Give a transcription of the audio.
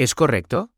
¿Es correcto?